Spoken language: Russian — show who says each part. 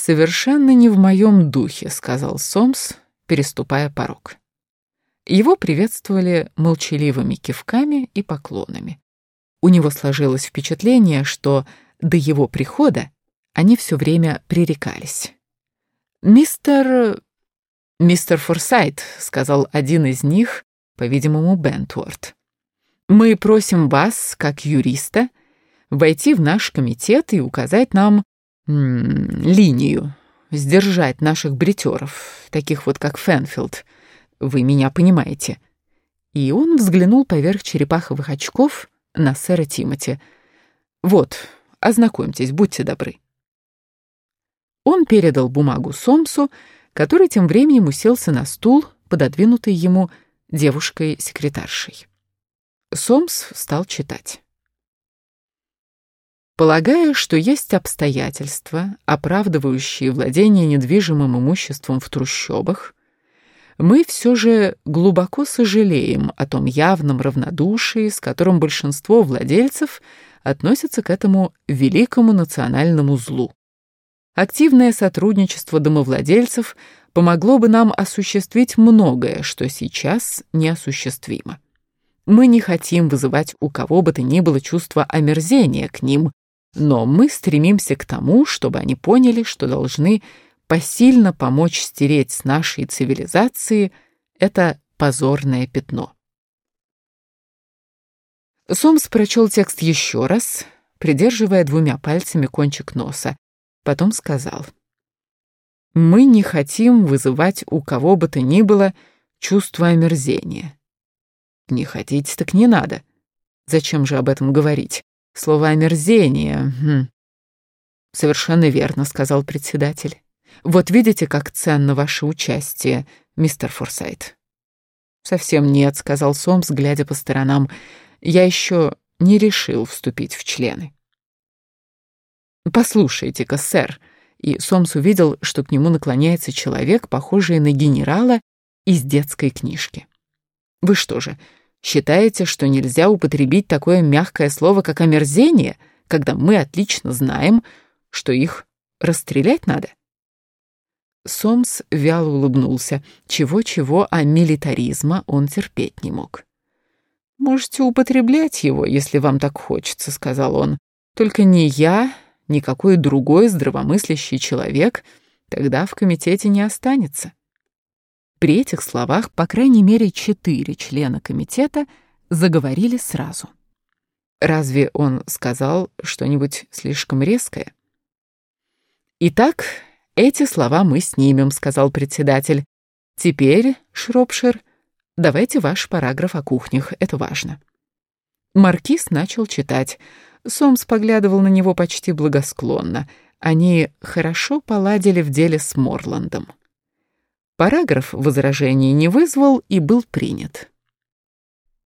Speaker 1: «Совершенно не в моем духе», — сказал Сомс, переступая порог. Его приветствовали молчаливыми кивками и поклонами. У него сложилось впечатление, что до его прихода они все время пререкались. «Мистер... мистер Форсайт», — сказал один из них, по-видимому, Бентворд. «Мы просим вас, как юриста, войти в наш комитет и указать нам линию, сдержать наших бритеров, таких вот как Фенфилд. Вы меня понимаете. И он взглянул поверх черепаховых очков на сэра Тимоти. Вот, ознакомьтесь, будьте добры. Он передал бумагу Сомсу, который тем временем уселся на стул, пододвинутый ему девушкой-секретаршей. Сомс стал читать. Полагая, что есть обстоятельства, оправдывающие владение недвижимым имуществом в трущобах, мы все же глубоко сожалеем о том явном равнодушии, с которым большинство владельцев относятся к этому великому национальному злу. Активное сотрудничество домовладельцев помогло бы нам осуществить многое, что сейчас неосуществимо. Мы не хотим вызывать у кого бы то ни было чувство омерзения к ним, но мы стремимся к тому, чтобы они поняли, что должны посильно помочь стереть с нашей цивилизации это позорное пятно. Сомс прочел текст еще раз, придерживая двумя пальцами кончик носа, потом сказал. «Мы не хотим вызывать у кого бы то ни было чувство омерзения. Не хотите, так не надо. Зачем же об этом говорить? Слово «омерзение». Хм. «Совершенно верно», — сказал председатель. «Вот видите, как ценно ваше участие, мистер Форсайт». «Совсем нет», — сказал Сомс, глядя по сторонам. «Я еще не решил вступить в члены». «Послушайте-ка, сэр», и Сомс увидел, что к нему наклоняется человек, похожий на генерала из детской книжки. «Вы что же, Считаете, что нельзя употребить такое мягкое слово, как омерзение, когда мы отлично знаем, что их расстрелять надо? Сомс вяло улыбнулся. Чего-чего, а милитаризма он терпеть не мог. «Можете употреблять его, если вам так хочется», — сказал он. «Только не я, ни какой другой здравомыслящий человек тогда в комитете не останется». При этих словах, по крайней мере, четыре члена комитета заговорили сразу. Разве он сказал что-нибудь слишком резкое? «Итак, эти слова мы снимем», — сказал председатель. «Теперь, Шропшир, давайте ваш параграф о кухнях, это важно». Маркиз начал читать. Сомс поглядывал на него почти благосклонно. Они хорошо поладили в деле с Морландом. Параграф возражений не вызвал и был принят.